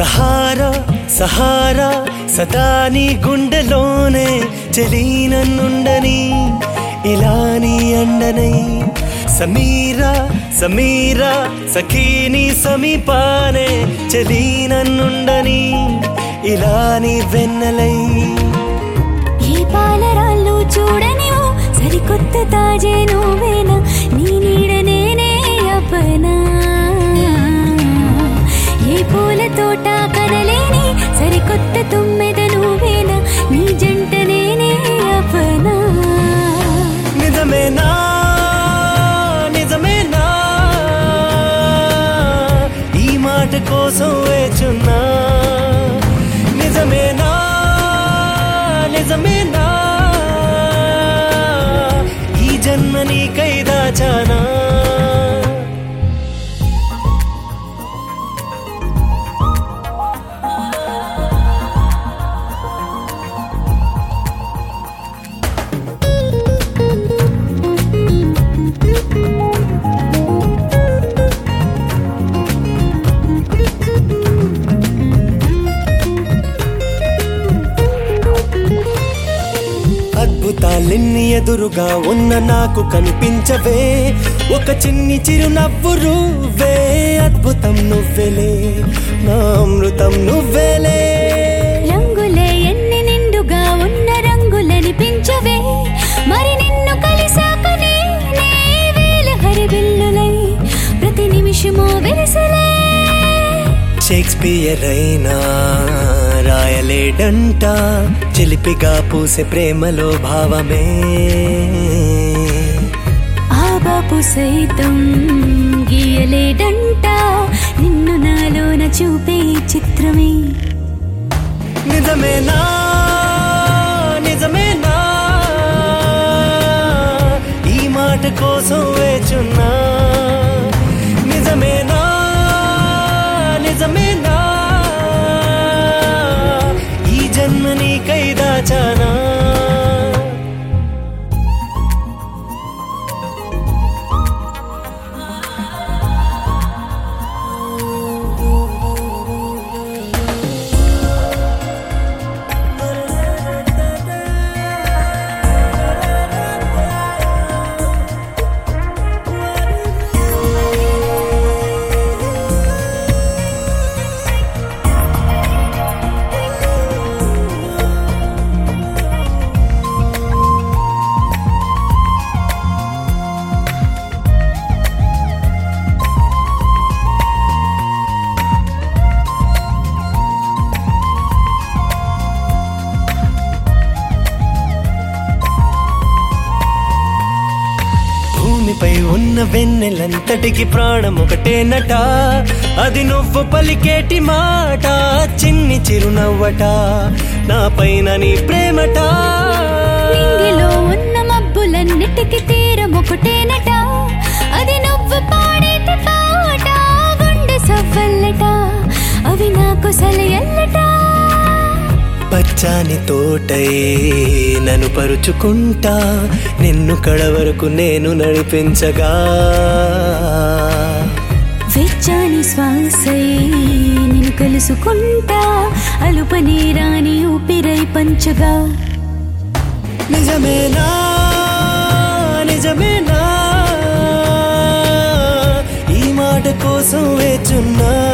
Sahara Sahara సదా నీ గుండెలోనే చెలీనన్నుండని ఇలా నీ అండనై. సమీరా సమీరా సఖీని సమీపానే చెలీనన్నుండని ఇలా నీ వెన్నెలై. ఈ పాలరాళ్ళు చూడనివో సరికొత్త తాజే నువ్వే. పూల తోట కనలేని సరికొత్త తుమ్మెద నువ్వేనా నీ జంట నేనే అప్పనా నిజమేనా? నిజమేనా? ఈ మాట కోసం వేచున్నా. అద్భుతాలెన్ని ఎదురుగా ఉన్న నాకు కనిపించవే. ఒక చిన్ని చిరునవ్వు నువ్వే అద్భుతం నువ్వెలే నా అమృతం నువ్వేలే రంగులే ఎన్ని నిండుగా ఉన్న రంగులనిపించవే మరి నిన్ను కలిసాకనే నే వేల హరిబిల్లులై ప్రతి నిమిషము వెలిసలే షేక్స్పియర్ అయినా రాయలేడంట చిలిపిగా పూసే ప్రేమలో భావమే. ఆ బాపు సైతం గీయలేడంట నిన్ను నాలోన చూపే చిత్రమే. నిజమేనా? నిజమేనా? ఈ మాట కోసం వేచున్నా. భూమిపై వెన్నెలంతటికి ప్రాణం ఒకటేనట. అది నువ్వు పలికేటి మాట చిన్ని చిరునవ్వట నా పైన నీ ప్రేమట. ఉన్న మబ్బులన్నిటికి తీరం ఒకటేనట. పచ్చాని తోటై నన్ను పరుచుకుంటా నిన్ను కడ వరకు నేను నడిపించగా. వెచ్చాని శ్వాసై నేను కలుసుకుంటా అలుపని రాని ఊపిరై పంచగా. నిజమేనా? నిజమేనా? ఈ మాట కోసం వేచున్నా.